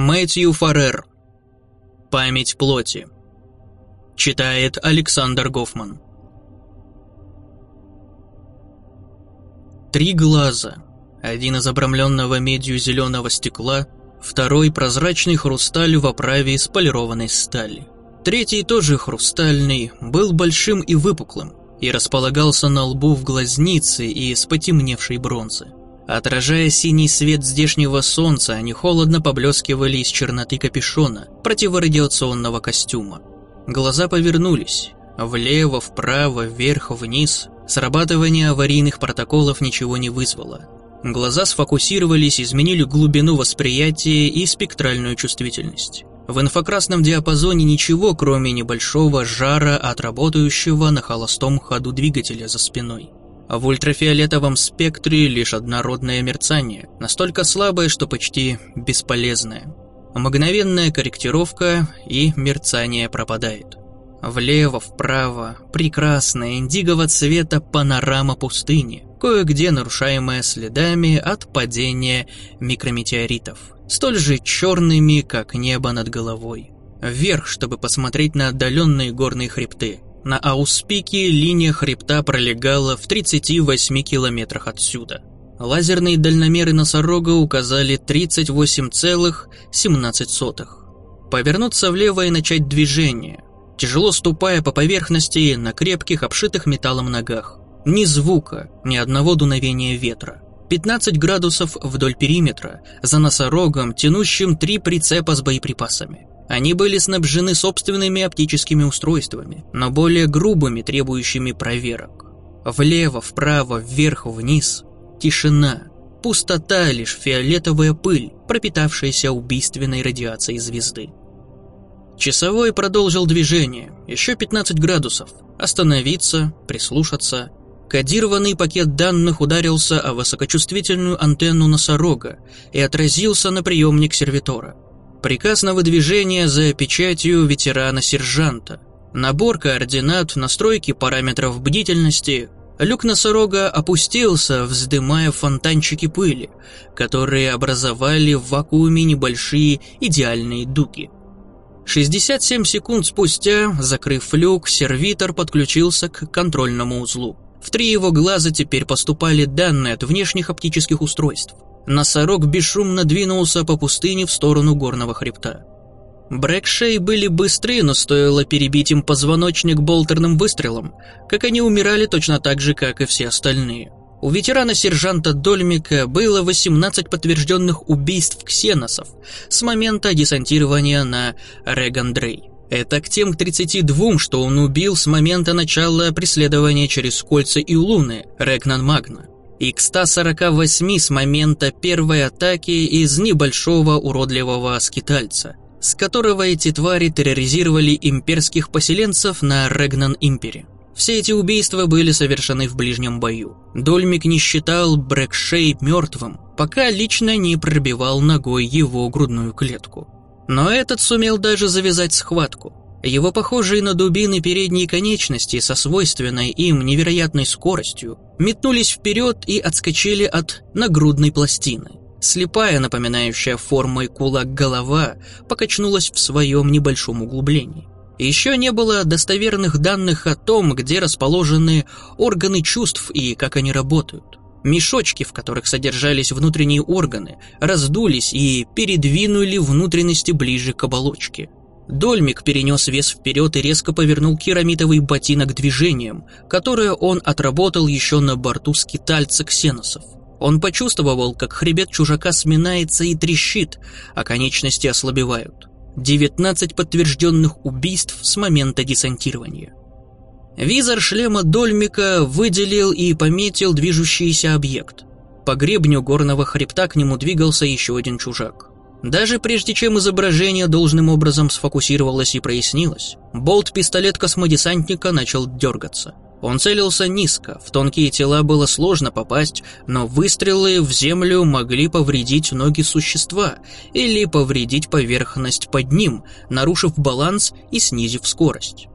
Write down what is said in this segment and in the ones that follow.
Мэтью Фаррер. Память плоти. Читает Александр Гофман. Три глаза. Один из обрамленного медью зеленого стекла, второй прозрачный хрусталь в оправе из полированной стали. Третий, тоже хрустальный, был большим и выпуклым и располагался на лбу в глазнице из потемневшей бронзы. Отражая синий свет здешнего солнца, они холодно поблескивали из черноты капюшона противорадиационного костюма. Глаза повернулись. Влево, вправо, вверх, вниз. Срабатывание аварийных протоколов ничего не вызвало. Глаза сфокусировались, изменили глубину восприятия и спектральную чувствительность. В инфракрасном диапазоне ничего, кроме небольшого жара от работающего на холостом ходу двигателя за спиной. А в ультрафиолетовом спектре лишь однородное мерцание, настолько слабое, что почти бесполезное. Мгновенная корректировка и мерцание пропадает. Влево, вправо, прекрасная индигового цвета панорама пустыни, кое-где нарушаемая следами от падения микрометеоритов столь же черными, как небо над головой. Вверх, чтобы посмотреть на отдаленные горные хребты. На Ауспике линия хребта пролегала в 38 километрах отсюда. Лазерные дальномеры носорога указали 38,17. Повернуться влево и начать движение, тяжело ступая по поверхности на крепких, обшитых металлом ногах. Ни звука, ни одного дуновения ветра. 15 градусов вдоль периметра, за носорогом, тянущим три прицепа с боеприпасами. Они были снабжены собственными оптическими устройствами, но более грубыми, требующими проверок. Влево, вправо, вверх, вниз. Тишина. Пустота, лишь фиолетовая пыль, пропитавшаяся убийственной радиацией звезды. Часовой продолжил движение, еще 15 градусов. Остановиться, прислушаться, Кодированный пакет данных ударился о высокочувствительную антенну носорога и отразился на приемник сервитора. Приказ на выдвижение за печатью ветерана-сержанта. Набор координат, настройки параметров бдительности. Люк носорога опустился, вздымая фонтанчики пыли, которые образовали в вакууме небольшие идеальные дуги. 67 секунд спустя, закрыв люк, сервитор подключился к контрольному узлу. В три его глаза теперь поступали данные от внешних оптических устройств. Носорог бесшумно двинулся по пустыне в сторону горного хребта. Брэкшей были быстры, но стоило перебить им позвоночник болтерным выстрелом, как они умирали точно так же, как и все остальные. У ветерана-сержанта Дольмика было 18 подтвержденных убийств ксеносов с момента десантирования на Регандрей. Это к тем 32, что он убил с момента начала преследования через кольца и луны Регнан Магна. И к 148 с момента первой атаки из небольшого уродливого скитальца, с которого эти твари терроризировали имперских поселенцев на Регнан Импере. Все эти убийства были совершены в ближнем бою. Дольмик не считал Брэкшей мертвым, пока лично не пробивал ногой его грудную клетку. Но этот сумел даже завязать схватку. Его похожие на дубины передние конечности со свойственной им невероятной скоростью метнулись вперед и отскочили от нагрудной пластины. Слепая, напоминающая формой кулак голова, покачнулась в своем небольшом углублении. Еще не было достоверных данных о том, где расположены органы чувств и как они работают. Мешочки, в которых содержались внутренние органы, раздулись и передвинули внутренности ближе к оболочке. Дольмик перенес вес вперед и резко повернул керамитовый ботинок движением, которое он отработал еще на борту скитальца ксеносов. Он почувствовал, как хребет чужака сминается и трещит, а конечности ослабевают. 19 подтвержденных убийств с момента десантирования. Визор шлема Дольмика выделил и пометил движущийся объект. По гребню горного хребта к нему двигался еще один чужак. Даже прежде чем изображение должным образом сфокусировалось и прояснилось, болт-пистолет космодесантника начал дергаться. Он целился низко, в тонкие тела было сложно попасть, но выстрелы в землю могли повредить ноги существа или повредить поверхность под ним, нарушив баланс и снизив скорость.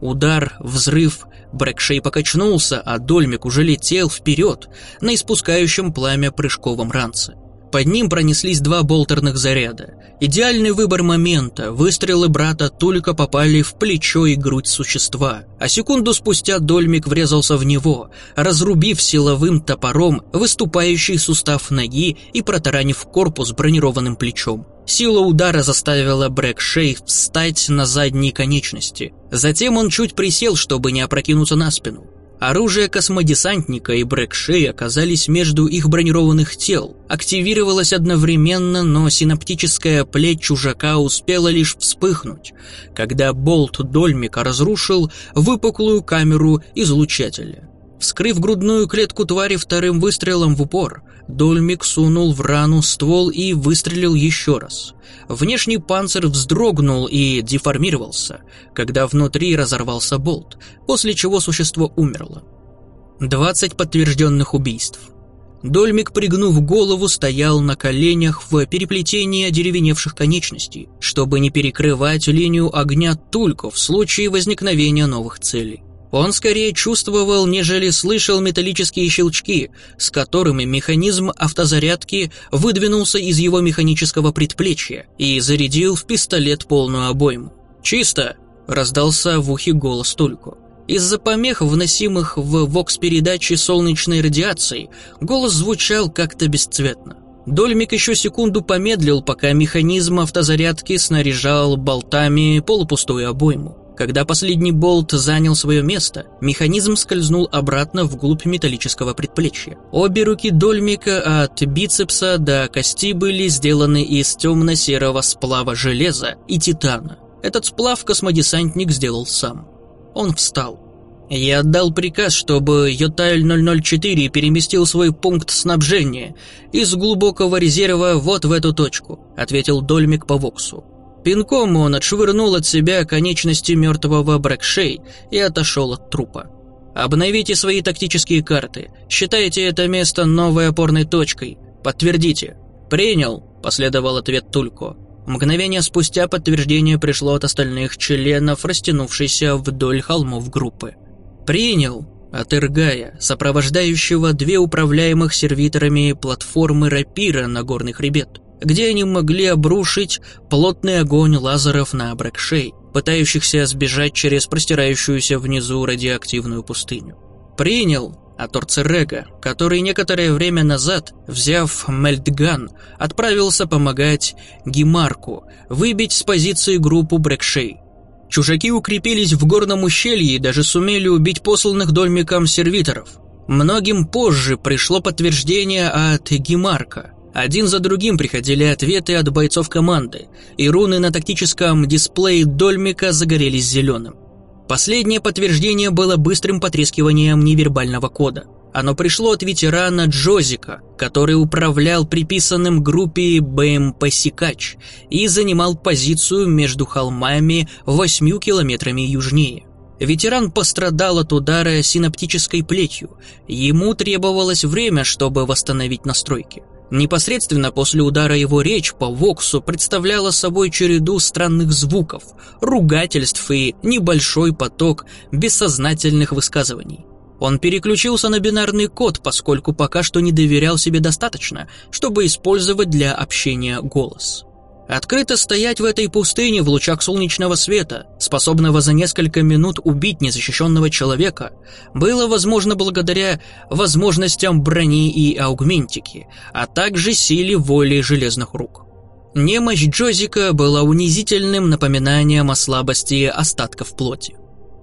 Удар, взрыв, Брэкшей покачнулся, а Дольмик уже летел вперед на испускающем пламя прыжковом ранце. Под ним пронеслись два болтерных заряда. Идеальный выбор момента. Выстрелы брата только попали в плечо и грудь существа. А секунду спустя Дольмик врезался в него, разрубив силовым топором выступающий сустав ноги и протаранив корпус бронированным плечом. Сила удара заставила Брэк Шей встать на задние конечности. Затем он чуть присел, чтобы не опрокинуться на спину. Оружие космодесантника и Брэкшей оказались между их бронированных тел. Активировалось одновременно, но синаптическая плеть чужака успела лишь вспыхнуть, когда болт Дольмика разрушил выпуклую камеру излучателя. Вскрыв грудную клетку твари вторым выстрелом в упор, Дольмик сунул в рану ствол и выстрелил еще раз. Внешний панцирь вздрогнул и деформировался, когда внутри разорвался болт, после чего существо умерло. 20 подтвержденных убийств. Дольмик, пригнув голову, стоял на коленях в переплетении одеревеневших конечностей, чтобы не перекрывать линию огня только в случае возникновения новых целей. Он скорее чувствовал, нежели слышал металлические щелчки, с которыми механизм автозарядки выдвинулся из его механического предплечья и зарядил в пистолет полную обойму. «Чисто!» – раздался в ухе голос Тульку. Из-за помех, вносимых в вокс-передачи солнечной радиацией, голос звучал как-то бесцветно. Дольмик еще секунду помедлил, пока механизм автозарядки снаряжал болтами полупустую обойму. Когда последний болт занял свое место, механизм скользнул обратно вглубь металлического предплечья. Обе руки Дольмика от бицепса до кости были сделаны из темно-серого сплава железа и титана. Этот сплав космодесантник сделал сам. Он встал. «Я отдал приказ, чтобы Йотайль-004 переместил свой пункт снабжения из глубокого резерва вот в эту точку», ответил Дольмик по Воксу. Пинком он отшвырнул от себя конечности мертвого Брэкшей и отошел от трупа. «Обновите свои тактические карты. Считайте это место новой опорной точкой. Подтвердите». «Принял», – последовал ответ Тулько. Мгновение спустя подтверждение пришло от остальных членов, растянувшейся вдоль холмов группы. «Принял», от Иргая, сопровождающего две управляемых сервиторами платформы рапира на горный хребет где они могли обрушить плотный огонь лазеров на Брэкшей, пытающихся сбежать через простирающуюся внизу радиоактивную пустыню. Принял от Орцерега, который некоторое время назад, взяв Мельдган, отправился помогать Гимарку выбить с позиции группу Брэкшей. Чужаки укрепились в горном ущелье и даже сумели убить посланных дольмикам сервиторов. Многим позже пришло подтверждение от Гимарка – один за другим приходили ответы от бойцов команды, и руны на тактическом дисплее Дольмика загорелись зеленым. Последнее подтверждение было быстрым потрескиванием невербального кода. Оно пришло от ветерана Джозика, который управлял приписанным группе БМП «Сикач» и занимал позицию между холмами восьмью километрами южнее. Ветеран пострадал от удара синаптической плетью. Ему требовалось время, чтобы восстановить настройки. Непосредственно после удара его речь по Воксу представляла собой череду странных звуков, ругательств и небольшой поток бессознательных высказываний. Он переключился на бинарный код, поскольку пока что не доверял себе достаточно, чтобы использовать для общения голос. Открыто стоять в этой пустыне в лучах солнечного света, способного за несколько минут убить незащищенного человека, было возможно благодаря возможностям брони и аугментики, а также силе воли железных рук. Немощь Джозика была унизительным напоминанием о слабости остатков плоти.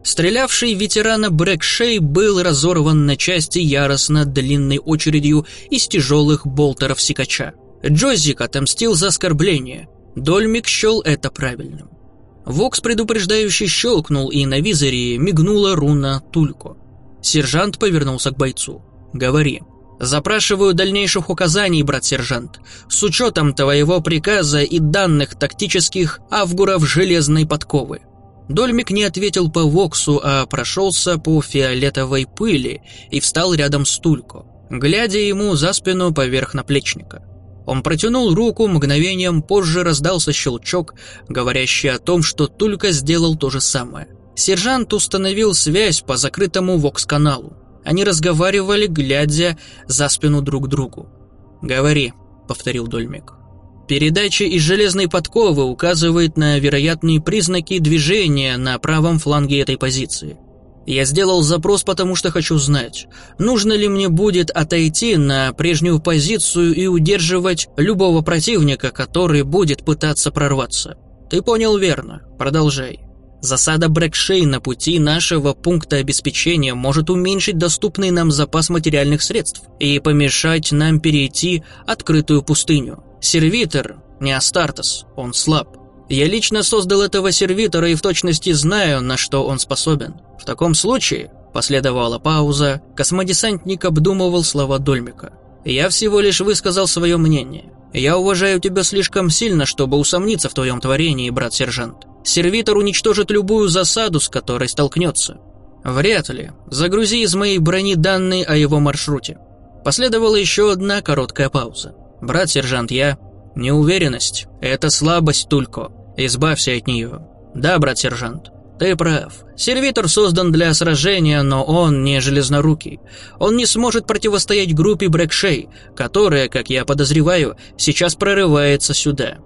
Стрелявший ветерана Брэкшей был разорван на части яростно длинной очередью из тяжелых болтеров сикача. Джозик отомстил за оскорбление, Дольмик счел это правильным. Вокс предупреждающий щелкнул, и на визоре мигнула руна Тулько. Сержант повернулся к бойцу. «Говори». «Запрашиваю дальнейших указаний, брат-сержант, с учетом твоего приказа и данных тактических авгуров железной подковы». Дольмик не ответил по Воксу, а прошелся по фиолетовой пыли и встал рядом с Тулько, глядя ему за спину поверх наплечника. Он протянул руку, мгновением позже раздался щелчок, говорящий о том, что Тулька сделал то же самое. Сержант установил связь по закрытому вокс-каналу. Они разговаривали, глядя за спину друг другу. «Говори», — повторил Дольмик. Передача из железной подковы указывает на вероятные признаки движения на правом фланге этой позиции. Я сделал запрос, потому что хочу знать, нужно ли мне будет отойти на прежнюю позицию и удерживать любого противника, который будет пытаться прорваться. Ты понял верно. Продолжай. Засада Брэкшей на пути нашего пункта обеспечения может уменьшить доступный нам запас материальных средств и помешать нам перейти открытую пустыню. Сервитор не Астартес, он слаб. Я лично создал этого сервитора и в точности знаю, на что он способен. В таком случае, последовала пауза, космодесантник обдумывал слова Дольмика. Я всего лишь высказал свое мнение. Я уважаю тебя слишком сильно, чтобы усомниться в твоем творении, брат-сержант. Сервитор уничтожит любую засаду, с которой столкнется. Вряд ли. Загрузи из моей брони данные о его маршруте. Последовала еще одна короткая пауза. Брат-сержант, я... Неуверенность — это слабость, Тулько. Избавься от нее. Да, брат-сержант. Ты прав. Сервитор создан для сражения, но он не железнорукий. Он не сможет противостоять группе Брэкшей, которая, как я подозреваю, сейчас прорывается сюда.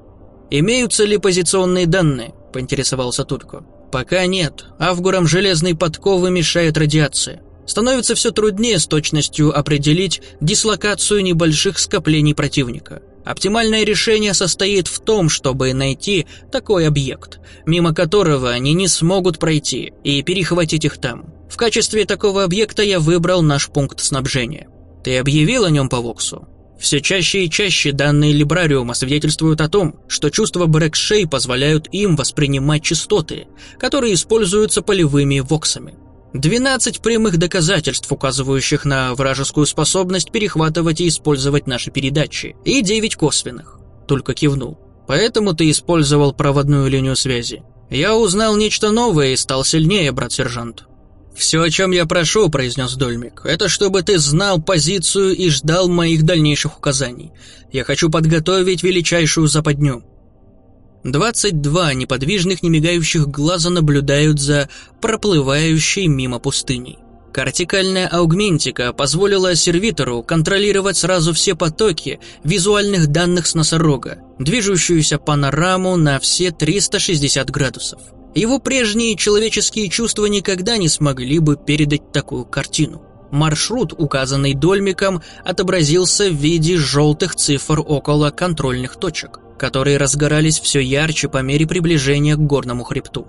Имеются ли позиционные данные? Поинтересовался Тутко. Пока нет. Авгурам железной подковы мешает радиация. Становится все труднее с точностью определить дислокацию небольших скоплений противника. Оптимальное решение состоит в том, чтобы найти такой объект, мимо которого они не смогут пройти, и перехватить их там. В качестве такого объекта я выбрал наш пункт снабжения. Ты объявил о нем по Воксу? Все чаще и чаще данные Либрариума свидетельствуют о том, что чувства Брэкшей позволяют им воспринимать частоты, которые используются полевыми воксами. 12 прямых доказательств, указывающих на вражескую способность перехватывать и использовать наши передачи, и 9 косвенных. Только кивнул. Поэтому ты использовал проводную линию связи. Я узнал нечто новое и стал сильнее, брат-сержант. «Все, о чем я прошу», — произнес Дольмик, — «это чтобы ты знал позицию и ждал моих дальнейших указаний. Я хочу подготовить величайшую западню. 22 неподвижных немигающих глаза наблюдают за проплывающей мимо пустыней. Кортикальная аугментика позволила сервитору контролировать сразу все потоки визуальных данных с носорога, движущуюся панораму на все 360 градусов. Его прежние человеческие чувства никогда не смогли бы передать такую картину. Маршрут, указанный Дольмиком, отобразился в виде желтых цифр около контрольных точек, которые разгорались все ярче по мере приближения к горному хребту.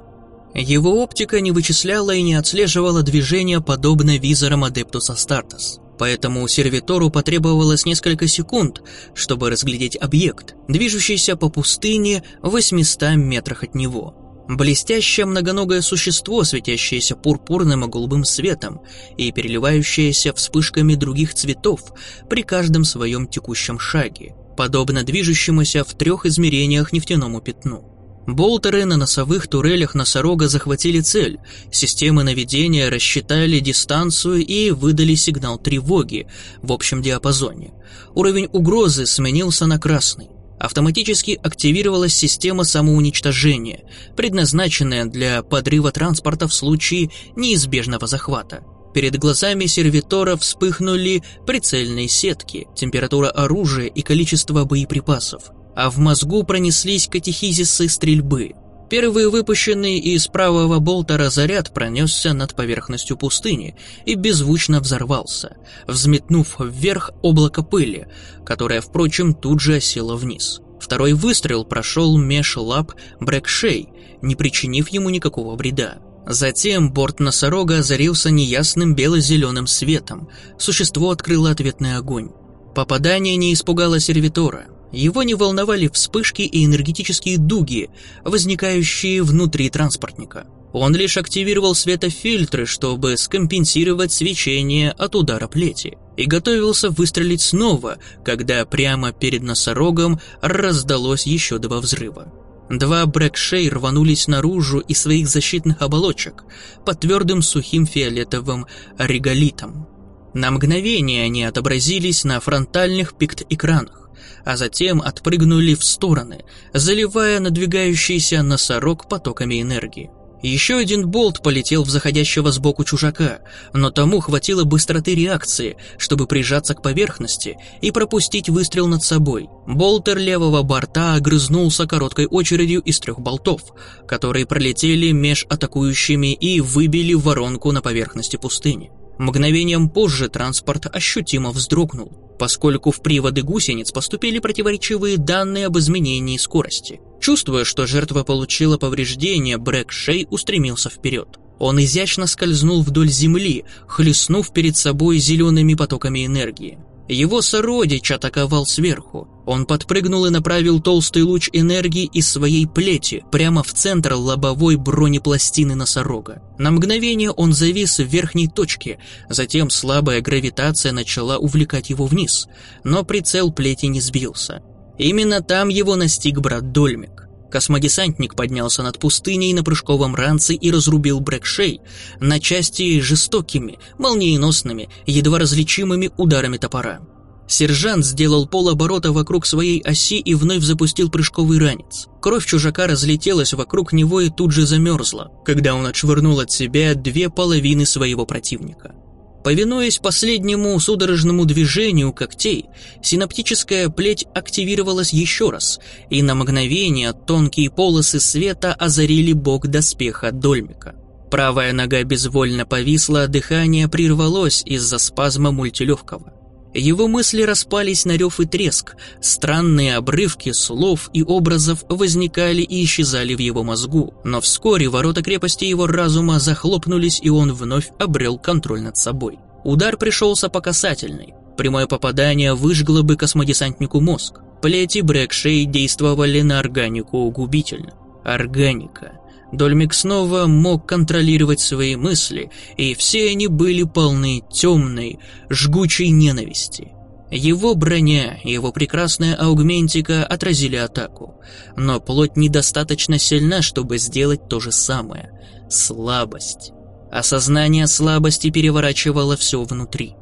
Его оптика не вычисляла и не отслеживала движения подобно визорам Адептус Астартес. Поэтому сервитору потребовалось несколько секунд, чтобы разглядеть объект, движущийся по пустыне в 800 метрах от него – Блестящее многоногое существо, светящееся пурпурным и голубым светом и переливающееся вспышками других цветов при каждом своем текущем шаге, подобно движущемуся в трех измерениях нефтяному пятну. Болтеры на носовых турелях носорога захватили цель, системы наведения рассчитали дистанцию и выдали сигнал тревоги в общем диапазоне. Уровень угрозы сменился на красный автоматически активировалась система самоуничтожения, предназначенная для подрыва транспорта в случае неизбежного захвата. Перед глазами сервитора вспыхнули прицельные сетки, температура оружия и количество боеприпасов, а в мозгу пронеслись катехизисы стрельбы – Первый выпущенный из правого болтера заряд пронесся над поверхностью пустыни и беззвучно взорвался, взметнув вверх облако пыли, которое, впрочем, тут же осело вниз. Второй выстрел прошел меж лап Брэкшей, не причинив ему никакого вреда. Затем борт носорога озарился неясным бело-зеленым светом. Существо открыло ответный огонь. Попадание не испугало сервитора. Его не волновали вспышки и энергетические дуги, возникающие внутри транспортника. Он лишь активировал светофильтры, чтобы скомпенсировать свечение от удара плети, и готовился выстрелить снова, когда прямо перед носорогом раздалось еще два взрыва. Два Брэкшей рванулись наружу из своих защитных оболочек под твердым сухим фиолетовым реголитом. На мгновение они отобразились на фронтальных пикт-экранах а затем отпрыгнули в стороны, заливая надвигающийся носорог потоками энергии. Еще один болт полетел в заходящего сбоку чужака, но тому хватило быстроты реакции, чтобы прижаться к поверхности и пропустить выстрел над собой. Болтер левого борта огрызнулся короткой очередью из трех болтов, которые пролетели меж атакующими и выбили воронку на поверхности пустыни. Мгновением позже транспорт ощутимо вздрогнул, поскольку в приводы гусениц поступили противоречивые данные об изменении скорости. Чувствуя, что жертва получила повреждение, Брэк Шей устремился вперед. Он изящно скользнул вдоль земли, хлестнув перед собой зелеными потоками энергии. Его сородич атаковал сверху. Он подпрыгнул и направил толстый луч энергии из своей плети прямо в центр лобовой бронепластины носорога. На мгновение он завис в верхней точке, затем слабая гравитация начала увлекать его вниз, но прицел плети не сбился. Именно там его настиг брат Дольмик. Космодесантник поднялся над пустыней на прыжковом ранце и разрубил Брэкшей на части жестокими, молниеносными, едва различимыми ударами топора. Сержант сделал полоборота вокруг своей оси и вновь запустил прыжковый ранец. Кровь чужака разлетелась вокруг него и тут же замерзла, когда он отшвырнул от себя две половины своего противника. Повинуясь последнему судорожному движению когтей, синаптическая плеть активировалась еще раз, и на мгновение тонкие полосы света озарили бок доспеха Дольмика. Правая нога безвольно повисла, дыхание прервалось из-за спазма мультилегкого. Его мысли распались на рев и треск, странные обрывки слов и образов возникали и исчезали в его мозгу, но вскоре ворота крепости его разума захлопнулись, и он вновь обрел контроль над собой. Удар пришелся по касательной. Прямое попадание выжгло бы космодесантнику мозг. Плети Брэкшей действовали на органику губительно. Органика. Дольмик снова мог контролировать свои мысли, и все они были полны темной, жгучей ненависти. Его броня, его прекрасная аугментика отразили атаку, но плоть недостаточно сильна, чтобы сделать то же самое. Слабость. Осознание слабости переворачивало все внутри.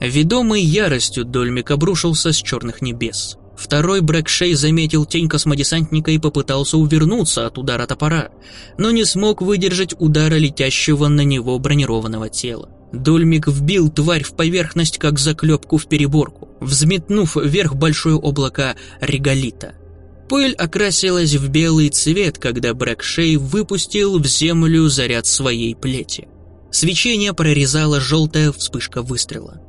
Ведомый яростью Дольмик обрушился с черных небес. Второй Брэкшей заметил тень космодесантника и попытался увернуться от удара топора, но не смог выдержать удара летящего на него бронированного тела. Дольмик вбил тварь в поверхность, как заклепку в переборку, взметнув вверх большое облако реголита. Пыль окрасилась в белый цвет, когда Брэкшей выпустил в землю заряд своей плети. Свечение прорезала желтая вспышка выстрела.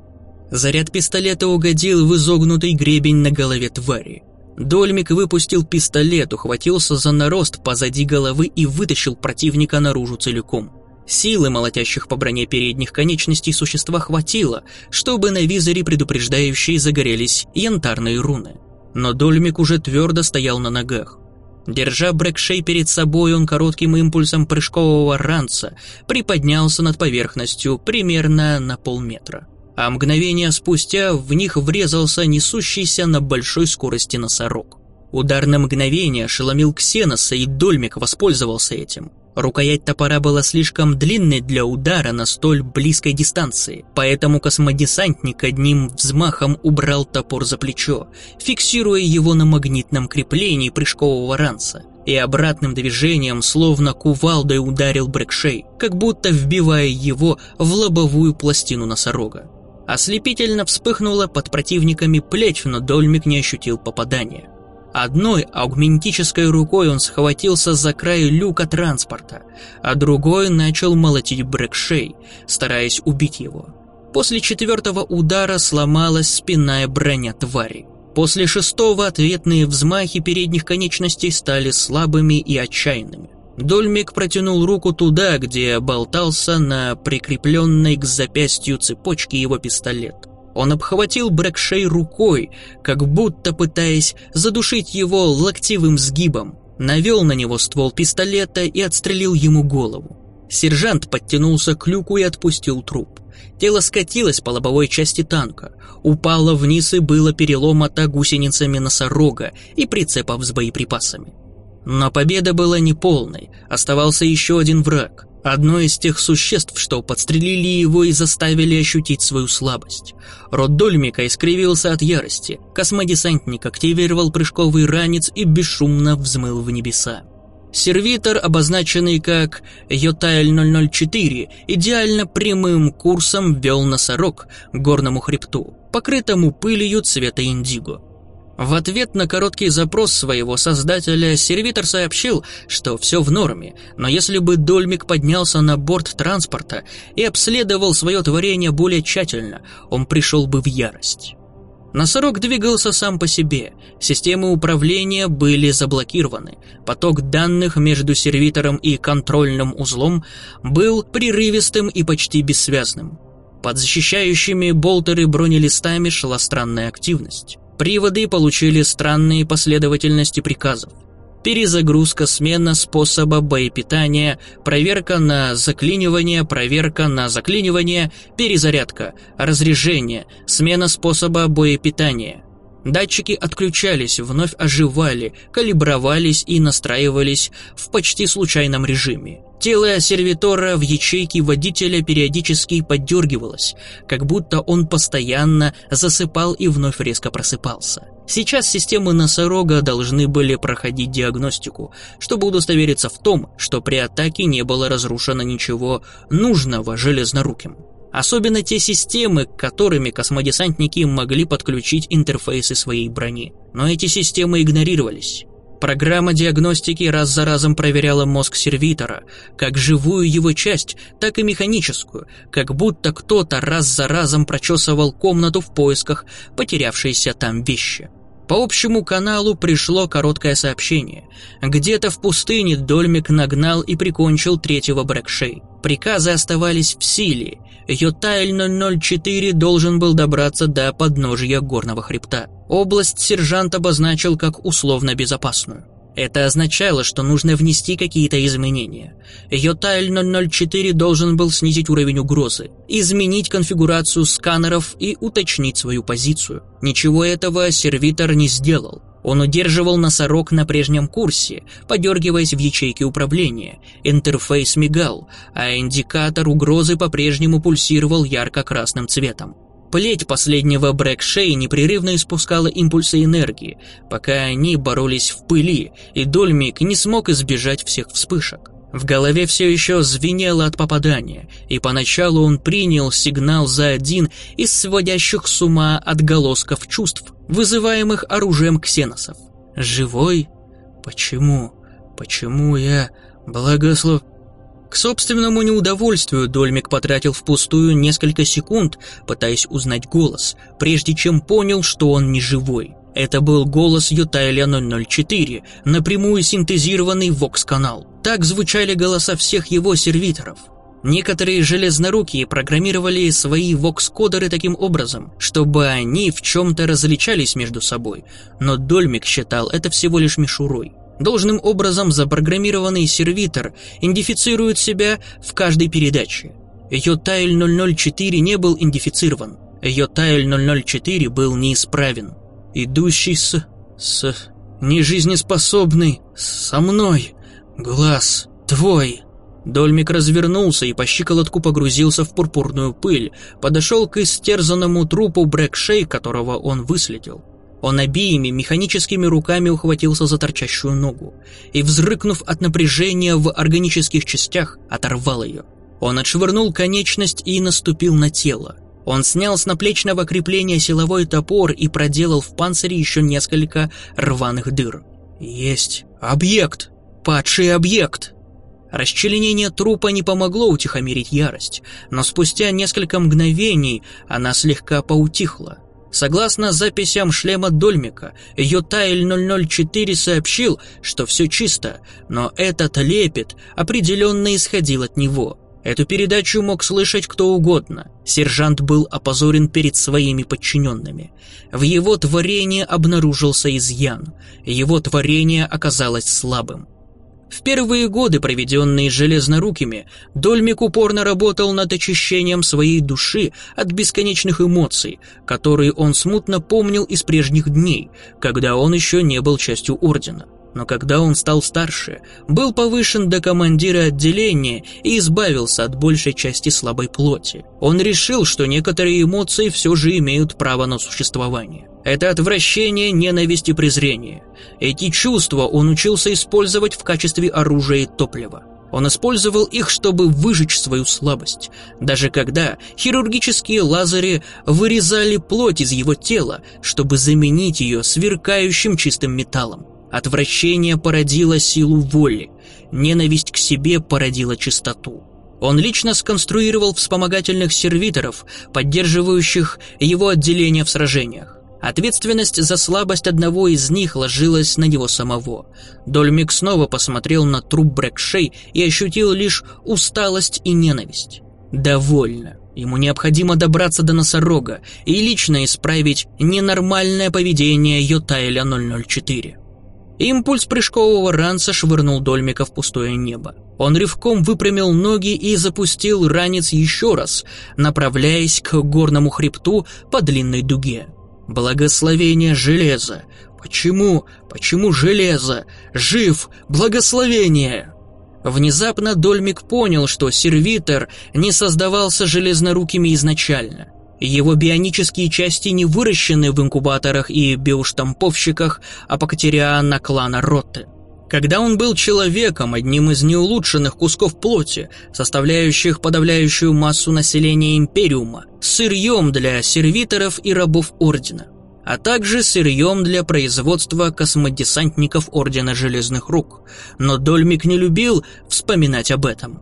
Заряд пистолета угодил в изогнутый гребень на голове твари. Дольмик выпустил пистолет, ухватился за нарост позади головы и вытащил противника наружу целиком. Силы молотящих по броне передних конечностей существа хватило, чтобы на визоре предупреждающие загорелись янтарные руны. Но Дольмик уже твердо стоял на ногах. Держа Брэкшей перед собой, он коротким импульсом прыжкового ранца приподнялся над поверхностью примерно на полметра а мгновение спустя в них врезался несущийся на большой скорости носорог. Удар на мгновение ошеломил Ксеноса, и Дольмик воспользовался этим. Рукоять топора была слишком длинной для удара на столь близкой дистанции, поэтому космодесантник одним взмахом убрал топор за плечо, фиксируя его на магнитном креплении прыжкового ранца, и обратным движением, словно кувалдой ударил Брэкшей, как будто вбивая его в лобовую пластину носорога. Ослепительно вспыхнула под противниками плеть, но Дольмик не ощутил попадания. Одной аугментической рукой он схватился за край люка транспорта, а другой начал молотить Брэкшей, стараясь убить его. После четвертого удара сломалась спинная броня твари. После шестого ответные взмахи передних конечностей стали слабыми и отчаянными. Дольмик протянул руку туда, где болтался на прикрепленной к запястью цепочке его пистолет. Он обхватил Брэкшей рукой, как будто пытаясь задушить его локтевым сгибом, навел на него ствол пистолета и отстрелил ему голову. Сержант подтянулся к люку и отпустил труп. Тело скатилось по лобовой части танка, упало вниз и было переломато гусеницами носорога и прицепов с боеприпасами. Но победа была неполной, оставался еще один враг. Одно из тех существ, что подстрелили его и заставили ощутить свою слабость. Рот Дольмика искривился от ярости. Космодесантник активировал прыжковый ранец и бесшумно взмыл в небеса. Сервитор, обозначенный как Йотайль-004, идеально прямым курсом вел носорог к горному хребту, покрытому пылью цвета индиго. В ответ на короткий запрос своего создателя сервитор сообщил, что все в норме, но если бы Дольмик поднялся на борт транспорта и обследовал свое творение более тщательно, он пришел бы в ярость. Носорог двигался сам по себе, системы управления были заблокированы, поток данных между сервитором и контрольным узлом был прерывистым и почти бессвязным. Под защищающими болтеры бронелистами шла странная активность. Приводы получили странные последовательности приказов перезагрузка, смена способа боепитания, проверка на заклинивание, проверка на заклинивание, перезарядка, разряжение, смена способа боепитания. Датчики отключались, вновь оживали, калибровались и настраивались в почти случайном режиме. Тело сервитора в ячейке водителя периодически поддергивалось, как будто он постоянно засыпал и вновь резко просыпался. Сейчас системы носорога должны были проходить диагностику, чтобы удостовериться в том, что при атаке не было разрушено ничего нужного железноруким. Особенно те системы, которыми космодесантники могли подключить интерфейсы своей брони. Но эти системы игнорировались. Программа диагностики раз за разом проверяла мозг сервитора, как живую его часть, так и механическую, как будто кто-то раз за разом прочесывал комнату в поисках потерявшейся там вещи. По общему каналу пришло короткое сообщение. Где-то в пустыне Дольмик нагнал и прикончил третьего Брэкшей. Приказы оставались в силе. Йотайль 004 должен был добраться до подножия горного хребта. Область сержант обозначил как условно безопасную. Это означало, что нужно внести какие-то изменения. Йотайль 004 должен был снизить уровень угрозы, изменить конфигурацию сканеров и уточнить свою позицию. Ничего этого сервитор не сделал. Он удерживал носорог на прежнем курсе, подергиваясь в ячейке управления. Интерфейс мигал, а индикатор угрозы по-прежнему пульсировал ярко-красным цветом. Плеть последнего Брэкшей непрерывно испускала импульсы энергии, пока они боролись в пыли, и Дольмик не смог избежать всех вспышек. В голове все еще звенело от попадания, и поначалу он принял сигнал за один из сводящих с ума отголосков чувств, вызываемых оружием ксеносов. «Живой? Почему? Почему я благослов...» К собственному неудовольствию Дольмик потратил впустую несколько секунд, пытаясь узнать голос, прежде чем понял, что он не живой. Это был голос Ютайля 004, напрямую синтезированный Вокс-канал. Так звучали голоса всех его сервиторов. Некоторые железнорукие программировали свои вокс-кодеры таким образом, чтобы они в чем-то различались между собой, но Дольмик считал это всего лишь мишурой. Должным образом запрограммированный сервитор идентифицирует себя в каждой передаче. Йотайль 004 не был идентифицирован. Йотайль 004 был неисправен. Идущий с... с... нежизнеспособный... со мной. Глаз твой. Дольмик развернулся и по щиколотку погрузился в пурпурную пыль, подошел к истерзанному трупу Брэкшей, которого он выследил. Он обеими механическими руками ухватился за торчащую ногу и, взрыкнув от напряжения в органических частях, оторвал ее. Он отшвырнул конечность и наступил на тело. Он снял с наплечного крепления силовой топор и проделал в панцире еще несколько рваных дыр. «Есть объект! Падший объект!» Расчленение трупа не помогло утихомирить ярость, но спустя несколько мгновений она слегка поутихла. Согласно записям шлема Дольмика, Йотайль 004 сообщил, что все чисто, но этот лепет определенно исходил от него. Эту передачу мог слышать кто угодно. Сержант был опозорен перед своими подчиненными. В его творении обнаружился изъян. Его творение оказалось слабым. В первые годы, проведенные железнорукими, Дольмик упорно работал над очищением своей души от бесконечных эмоций, которые он смутно помнил из прежних дней, когда он еще не был частью Ордена. Но когда он стал старше, был повышен до командира отделения и избавился от большей части слабой плоти. Он решил, что некоторые эмоции все же имеют право на существование. Это отвращение, ненависть и презрение. Эти чувства он учился использовать в качестве оружия и топлива. Он использовал их, чтобы выжечь свою слабость, даже когда хирургические лазеры вырезали плоть из его тела, чтобы заменить ее сверкающим чистым металлом. Отвращение породило силу воли, ненависть к себе породила чистоту. Он лично сконструировал вспомогательных сервиторов, поддерживающих его отделение в сражениях. Ответственность за слабость одного из них ложилась на него самого. Дольмик снова посмотрел на труп Брэкшей и ощутил лишь усталость и ненависть. Довольно. Ему необходимо добраться до носорога и лично исправить ненормальное поведение Йотайля 004. Импульс прыжкового ранца швырнул Дольмика в пустое небо. Он рывком выпрямил ноги и запустил ранец еще раз, направляясь к горному хребту по длинной дуге. Благословение железа. Почему? Почему железо? Жив! Благословение! Внезапно Дольмик понял, что сервитор не создавался железнорукими изначально. Его бионические части не выращены в инкубаторах и биоштамповщиках Апокатериана клана Ротте. Когда он был человеком, одним из неулучшенных кусков плоти, составляющих подавляющую массу населения Империума, сырьем для сервиторов и рабов Ордена, а также сырьем для производства космодесантников Ордена Железных Рук. Но Дольмик не любил вспоминать об этом.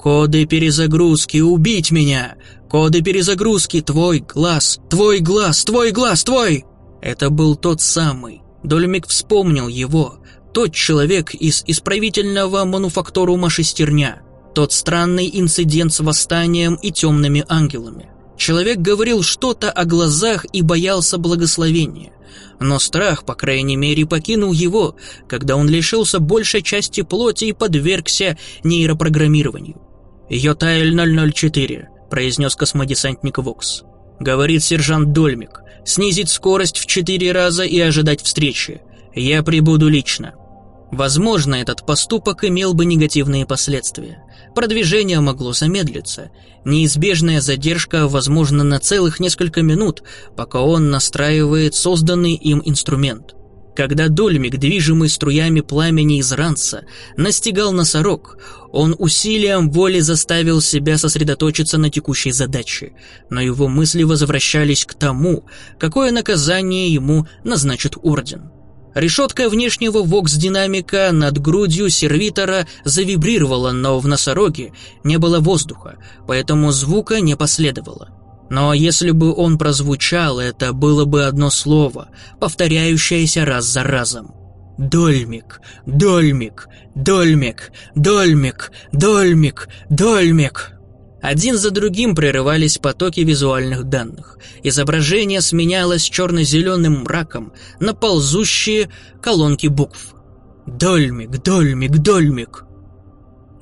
«Коды перезагрузки, убить меня! Коды перезагрузки, твой глаз, твой глаз, твой глаз, твой!» Это был тот самый. Дольмик вспомнил его, тот человек из исправительного мануфактурума «Шестерня», тот странный инцидент с восстанием и темными ангелами. Человек говорил что-то о глазах и боялся благословения. Но страх, по крайней мере, покинул его, когда он лишился большей части плоти и подвергся нейропрограммированию. «Йотайль 004», — произнес космодесантник Вокс. Говорит сержант Дольмик. «Снизить скорость в четыре раза и ожидать встречи. Я прибуду лично». Возможно, этот поступок имел бы негативные последствия. Продвижение могло замедлиться. Неизбежная задержка, возможно, на целых несколько минут, пока он настраивает созданный им инструмент. Когда дольмик, движимый струями пламени из ранца, настигал носорог, он усилием воли заставил себя сосредоточиться на текущей задаче, но его мысли возвращались к тому, какое наказание ему назначит Орден. Решетка внешнего вокс-динамика над грудью сервитора завибрировала, но в носороге не было воздуха, поэтому звука не последовало. Но если бы он прозвучал, это было бы одно слово, повторяющееся раз за разом. «Дольмик! Дольмик! Дольмик! Дольмик! Дольмик! Дольмик!» Один за другим прерывались потоки визуальных данных. Изображение сменялось черно-зеленым мраком на ползущие колонки букв. «Дольмик, Дольмик, Дольмик!»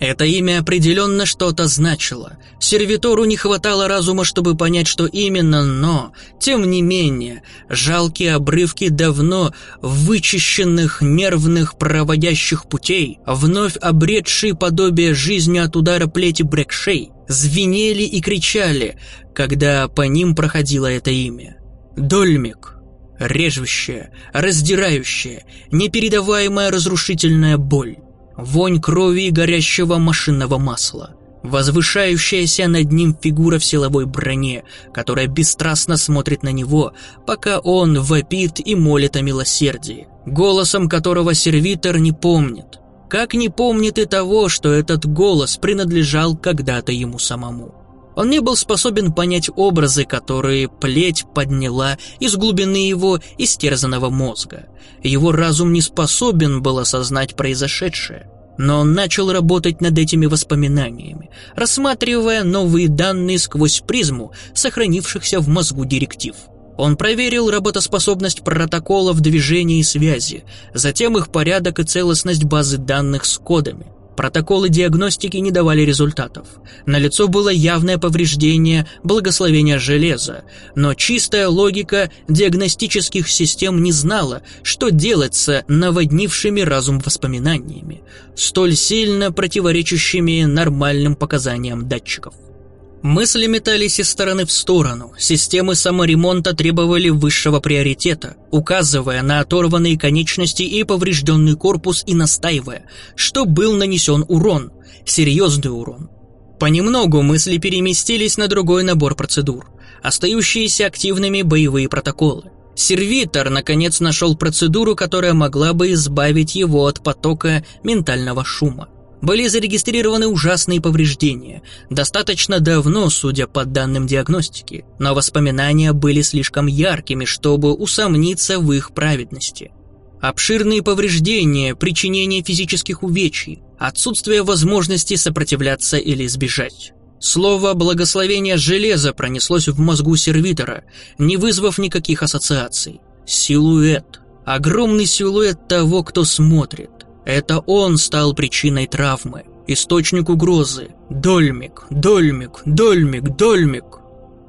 Это имя определенно что-то значило. Сервитору не хватало разума, чтобы понять, что именно, но, тем не менее, жалкие обрывки давно вычищенных нервных проводящих путей, вновь обретшие подобие жизни от удара плети Брэкшей, звенели и кричали, когда по ним проходило это имя. Дольмик. Режущая, раздирающая, непередаваемая разрушительная боль вонь крови и горящего машинного масла. Возвышающаяся над ним фигура в силовой броне, которая бесстрастно смотрит на него, пока он вопит и молит о милосердии, голосом которого сервитор не помнит. Как не помнит и того, что этот голос принадлежал когда-то ему самому. Он не был способен понять образы, которые плеть подняла из глубины его истерзанного мозга. Его разум не способен был осознать произошедшее. Но он начал работать над этими воспоминаниями, рассматривая новые данные сквозь призму сохранившихся в мозгу директив. Он проверил работоспособность протоколов движения и связи, затем их порядок и целостность базы данных с кодами – Протоколы диагностики не давали результатов. На лицо было явное повреждение благословения железа, но чистая логика диагностических систем не знала, что делать с наводнившими разум воспоминаниями, столь сильно противоречащими нормальным показаниям датчиков. Мысли метались из стороны в сторону, системы саморемонта требовали высшего приоритета, указывая на оторванные конечности и поврежденный корпус и настаивая, что был нанесен урон, серьезный урон. Понемногу мысли переместились на другой набор процедур, остающиеся активными боевые протоколы. Сервитор наконец нашел процедуру, которая могла бы избавить его от потока ментального шума. Были зарегистрированы ужасные повреждения, достаточно давно, судя по данным диагностики, но воспоминания были слишком яркими, чтобы усомниться в их праведности. Обширные повреждения, причинение физических увечий, отсутствие возможности сопротивляться или сбежать. Слово «благословение железа» пронеслось в мозгу сервитора, не вызвав никаких ассоциаций. Силуэт. Огромный силуэт того, кто смотрит. Это он стал причиной травмы, источник угрозы. Дольмик, Дольмик, Дольмик, Дольмик.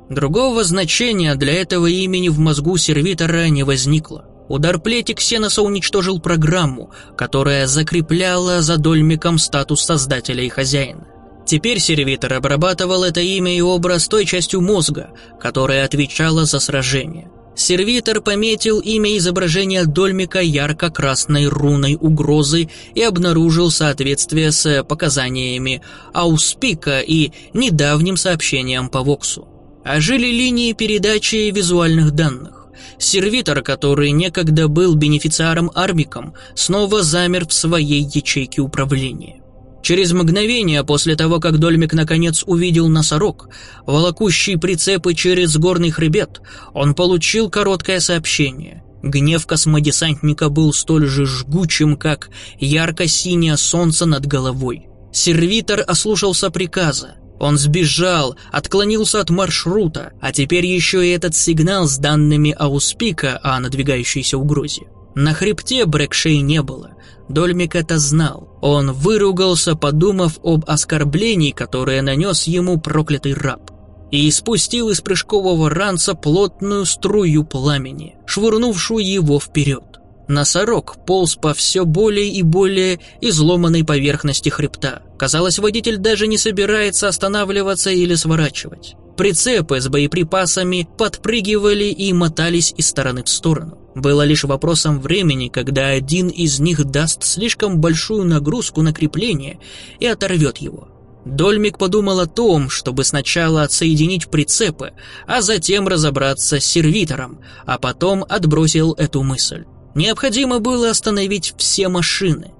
Другого значения для этого имени в мозгу сервитора не возникло. Удар плети Ксеноса уничтожил программу, которая закрепляла за Дольмиком статус создателя и хозяина. Теперь сервитор обрабатывал это имя и образ той частью мозга, которая отвечала за сражение. Сервитор пометил имя изображения Дольмика ярко-красной руной угрозы и обнаружил соответствие с показаниями Ауспика и недавним сообщением по Воксу. Ожили линии передачи визуальных данных. Сервитор, который некогда был бенефициаром Армиком, снова замер в своей ячейке управления. Через мгновение после того, как Дольмик наконец увидел носорог, волокущий прицепы через горный хребет, он получил короткое сообщение. Гнев космодесантника был столь же жгучим, как ярко-синее солнце над головой. Сервитор ослушался приказа. Он сбежал, отклонился от маршрута, а теперь еще и этот сигнал с данными Ауспика о надвигающейся угрозе. На хребте Брэкшей не было. Дольмик это знал. Он выругался, подумав об оскорблении, которое нанес ему проклятый раб. И испустил из прыжкового ранца плотную струю пламени, швырнувшую его вперед. Носорог полз по все более и более изломанной поверхности хребта. Казалось, водитель даже не собирается останавливаться или сворачивать. Прицепы с боеприпасами подпрыгивали и мотались из стороны в сторону. Было лишь вопросом времени, когда один из них даст слишком большую нагрузку на крепление и оторвет его. Дольмик подумал о том, чтобы сначала отсоединить прицепы, а затем разобраться с сервитором, а потом отбросил эту мысль. Необходимо было остановить все машины.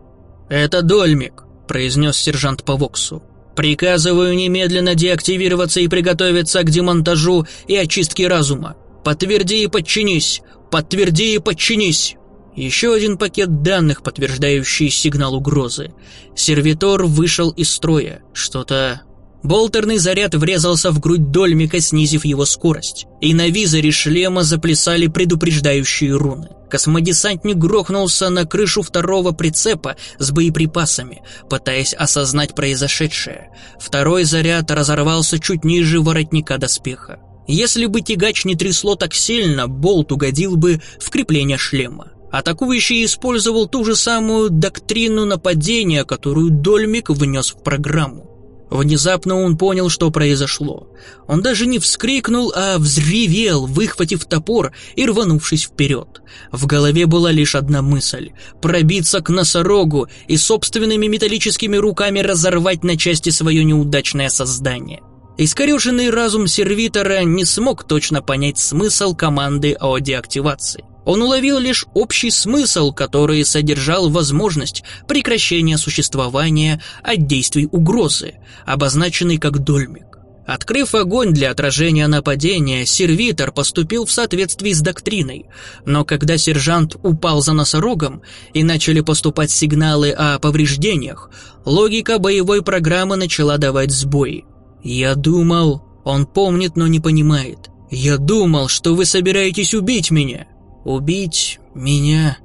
«Это Дольмик», — произнес сержант по Воксу. Приказываю немедленно деактивироваться и приготовиться к демонтажу и очистке разума. Подтверди и подчинись. Подтверди и подчинись. Еще один пакет данных, подтверждающий сигнал угрозы. Сервитор вышел из строя. Что-то Болтерный заряд врезался в грудь Дольмика, снизив его скорость, и на визоре шлема заплясали предупреждающие руны. Космодесантник грохнулся на крышу второго прицепа с боеприпасами, пытаясь осознать произошедшее. Второй заряд разорвался чуть ниже воротника доспеха. Если бы тягач не трясло так сильно, болт угодил бы в крепление шлема. Атакующий использовал ту же самую доктрину нападения, которую Дольмик внес в программу. Внезапно он понял, что произошло. Он даже не вскрикнул, а взревел, выхватив топор и рванувшись вперед. В голове была лишь одна мысль — пробиться к носорогу и собственными металлическими руками разорвать на части свое неудачное создание. Искореженный разум сервитора не смог точно понять смысл команды о деактивации. Он уловил лишь общий смысл, который содержал возможность прекращения существования от действий угрозы, обозначенный как дольмик. Открыв огонь для отражения нападения, сервитор поступил в соответствии с доктриной, но когда сержант упал за носорогом и начали поступать сигналы о повреждениях, логика боевой программы начала давать сбои. «Я думал...» Он помнит, но не понимает. «Я думал, что вы собираетесь убить меня!» Убить меня,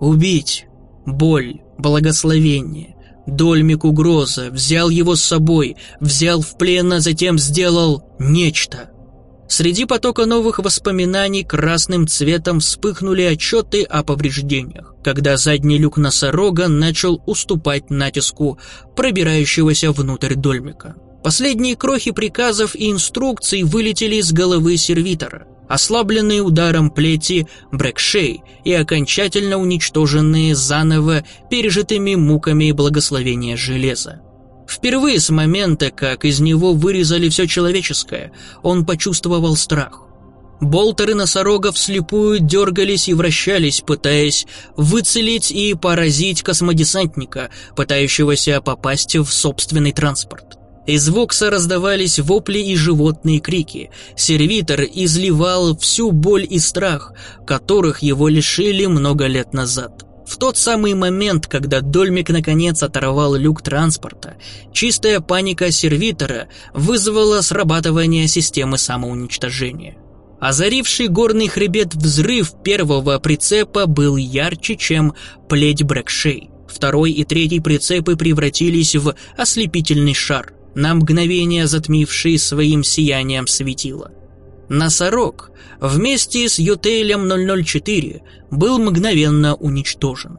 убить, боль, благословение, Дольмик угроза, взял его с собой, взял в плен, а затем сделал нечто. Среди потока новых воспоминаний красным цветом вспыхнули отчеты о повреждениях, когда задний люк носорога начал уступать натиску пробирающегося внутрь дольмика. Последние крохи приказов и инструкций вылетели из головы сервитора, ослабленные ударом плети Брэкшей и окончательно уничтоженные заново пережитыми муками благословения железа. Впервые с момента, как из него вырезали все человеческое, он почувствовал страх. Болтеры носорогов слепую дергались и вращались, пытаясь выцелить и поразить космодесантника, пытающегося попасть в собственный транспорт. Из Вокса раздавались вопли и животные крики. Сервитор изливал всю боль и страх, которых его лишили много лет назад. В тот самый момент, когда Дольмик наконец оторвал люк транспорта, чистая паника сервитора вызвала срабатывание системы самоуничтожения. Озаривший горный хребет взрыв первого прицепа был ярче, чем плеть Брэкшей. Второй и третий прицепы превратились в ослепительный шар, на мгновение затмивший своим сиянием светило. Носорог вместе с Ютейлем 004 был мгновенно уничтожен.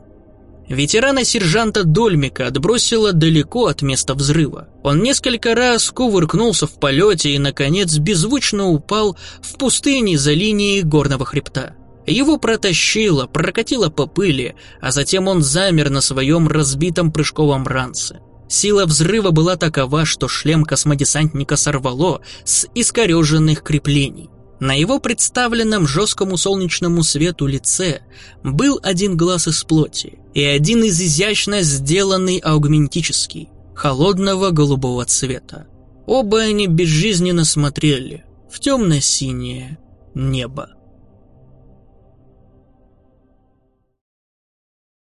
Ветерана-сержанта Дольмика отбросило далеко от места взрыва. Он несколько раз кувыркнулся в полете и, наконец, беззвучно упал в пустыне за линией горного хребта. Его протащило, прокатило по пыли, а затем он замер на своем разбитом прыжковом ранце. Сила взрыва была такова, что шлем космодесантника сорвало с искореженных креплений. На его представленном жесткому солнечному свету лице был один глаз из плоти и один из изящно сделанный аугментический, холодного голубого цвета. Оба они безжизненно смотрели в темно-синее небо.